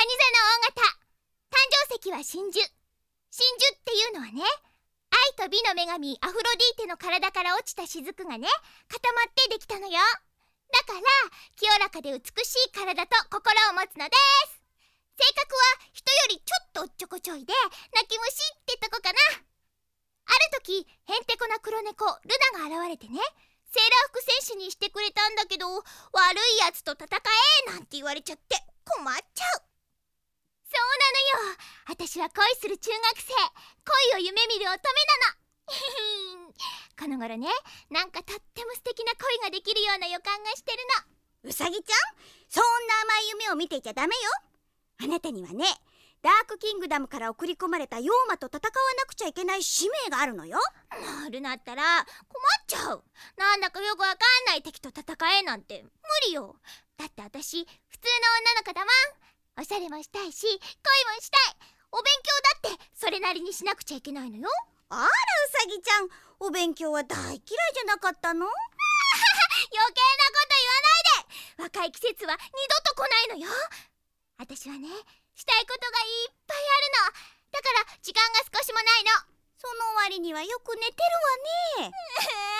蟹座の大型。誕生石は真珠。真珠っていうのはね愛と美の女神アフロディーテの体から落ちた雫がね固まってできたのよ。だから清らかで美しい体と心を持つのです。性格は人よりちょっとおっちょこちょいで泣き虫ってとこかな。ある時へんてこな黒猫ルナが現れてねセーラー服選手にしてくれたんだけど悪いやつと戦えなんて言われちゃって困っちゃう。そうなのよ。私は恋する中学生恋を夢見る乙女なのこの頃ねなんかとっても素敵な恋ができるような予感がしてるの。うさぎちゃん。そんな甘い夢を見ていちゃダメよあなたにはねダークキングダムから送り込まれた妖魔と戦わなくちゃいけない使命があるのよなるなったら困っちゃうなんだかよくわかんない敵と戦えなんて無理よだって私普通の女の子だもんおしゃれもしたいし恋もしたい。お勉強だってそれなりにしなくちゃいけないのよ。あらうさぎちゃん。お勉強は大嫌いじゃなかったの？余計なこと言わないで。若い季節は二度と来ないのよ。私はねしたいことがいっぱいあるの。だから時間が少しもないの。その割にはよく寝てるわね